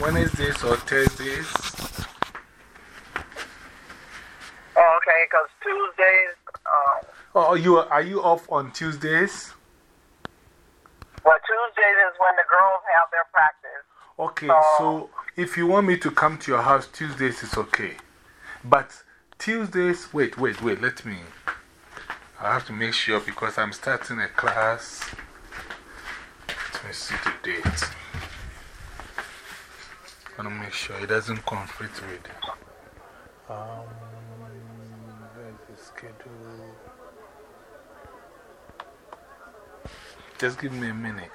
Wednesdays or Thursdays. Oh, okay, because Tuesdays. Um, oh, you, are you off on Tuesdays? Well, Tuesdays is when the girls have their practice. Okay, so if you want me to come to your house, Tuesdays is okay. But Tuesdays, wait, wait, wait, let me. I have to make sure because I'm starting a class. Let me see the date. Want to make sure it doesn't conflict with. Um, the schedule? Just give me a minute.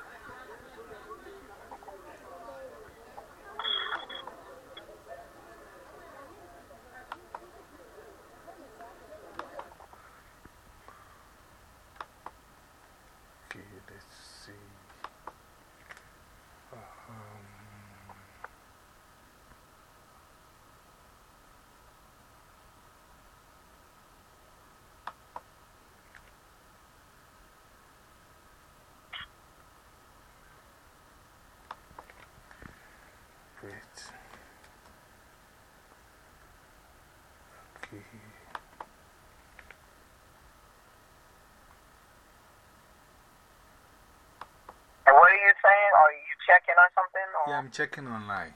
Checking or something? Or? Yeah, I'm checking online.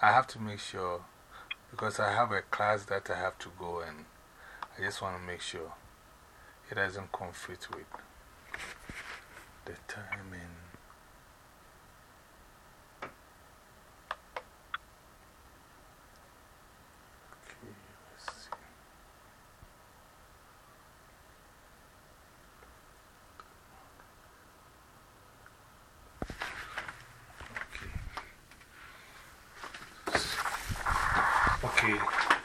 I have to make sure because I have a class that I have to go and I just want to make sure it doesn't conflict with the timing.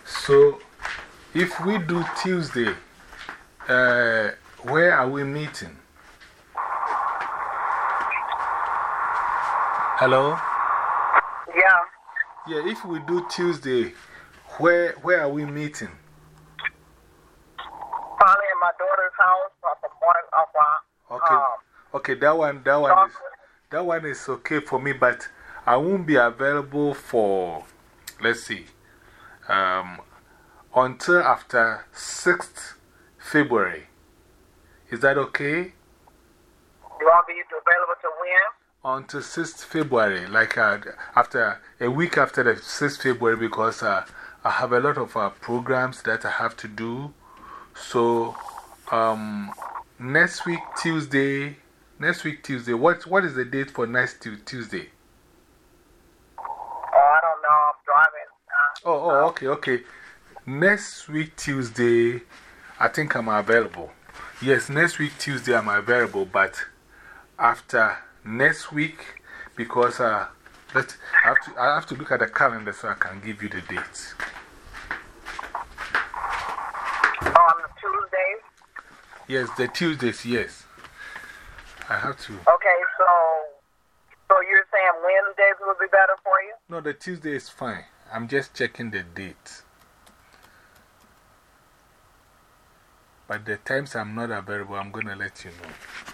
So, if we do Tuesday, uh, where are we meeting? Hello? Yeah. Yeah, if we do Tuesday, where, where are we meeting? Probably in my daughter's house the morning of Okay. Um, okay, that one, that one, is, that one is okay for me, but I won't be available for, let's see, um, until after 6th February. Is that okay? You to available to when? Until 6th February, like uh, after a week after the 6th February, because uh, I have a lot of uh, programs that I have to do. So, um, next week, Tuesday, next week, Tuesday, what, what is the date for next Tuesday? Oh, I don't know. I'm driving. Oh, oh, okay, okay. Next week, Tuesday, I think I'm available. Yes, next week, Tuesday, I'm available, but after next week, because uh, let, I, have to, I have to look at the calendar so I can give you the dates. On Tuesdays? Yes, the Tuesdays, yes. I have to. Okay, so, so you're saying Wednesdays would be better for you? No, the Tuesday is fine. I'm just checking the date. But the times I'm not available, I'm going to let you know.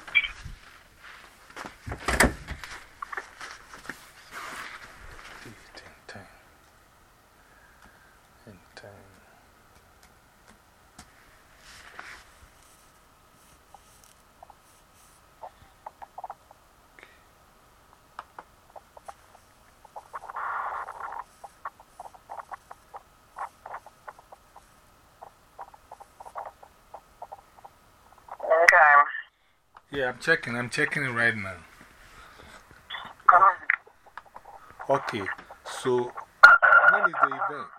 Yeah, I'm checking. I'm checking it right now. Okay, so when is the event?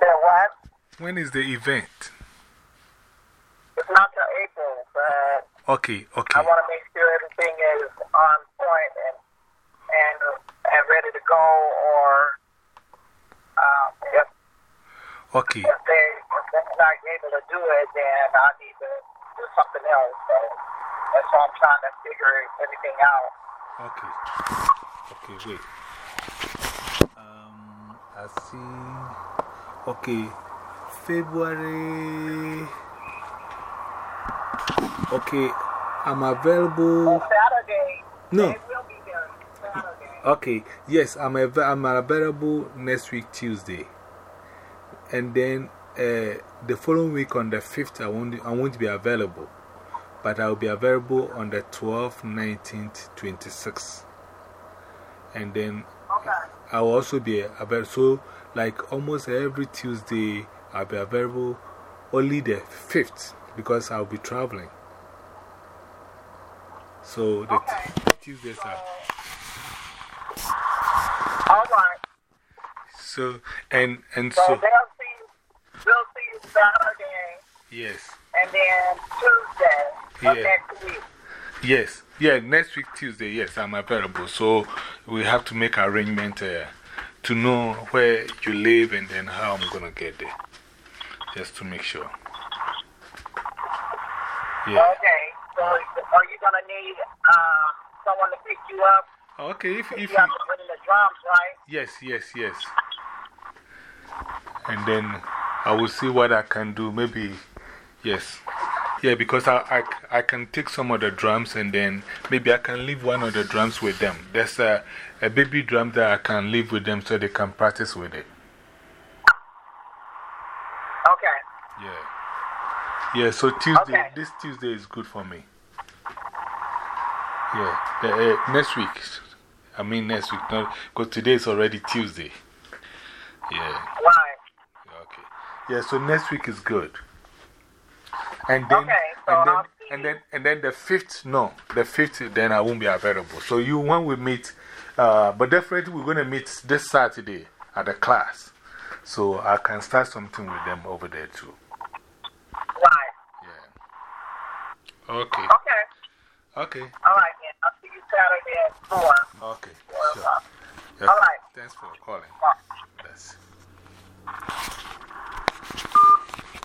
what? When is the event? It's not till April, but. Okay, okay. I want to make sure everything is on point and, and, and ready to go, or um, if, okay. if, they, if they're not able to do it, then I need to do something else. So that's why I'm trying to figure everything out. Okay. Okay, wait. Um, I see. Okay. February. Okay. I'm available. Saturday. No. They will be there Saturday. Okay, yes, I'm, av I'm available next week, Tuesday. And then uh, the following week on the 5th, I won't, I won't be available. But I'll be available on the 12th, 19th, 26th. And then I'll also be available. So, like almost every Tuesday, I'll be available only the 5th because I'll be traveling. So, the Tuesdays are. All right. So, and, and So so, they'll see, we'll see you Saturday yes, and then Tuesday of Yeah. next week. yes, yeah, next week, Tuesday, yes, I'm available. So, we have to make arrangement uh, to know where you live and then how I'm going to get there. Just to make sure. Yeah. Okay. So are you going to need uh, someone to pick you up? Okay, if, if You you. have to bring the drums, right? Yes, yes, yes. And then I will see what I can do. Maybe, yes. Yeah, because I, I, I can take some of the drums and then maybe I can leave one of the drums with them. There's a, a baby drum that I can leave with them so they can practice with it. Okay. Yeah. Yeah, so Tuesday, Okay. this Tuesday is good for me. Yeah, the, uh, next week. I mean, next week, because today is already Tuesday. Yeah. Right. Yeah, so next week is good. And then, Okay, so and, then and then, and then the fifth, no, the fifth, then I won't be available. So you, when we meet, uh, but definitely we're going to meet this Saturday at the class. So I can start something with them over there too. Right. Yeah. Okay. Okay. Okay. All right, then. I'll see you Saturday at 4. Okay. 4 Sure. All right. Thanks for calling. Bye. Yes.